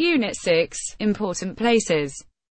Unit 6. Important places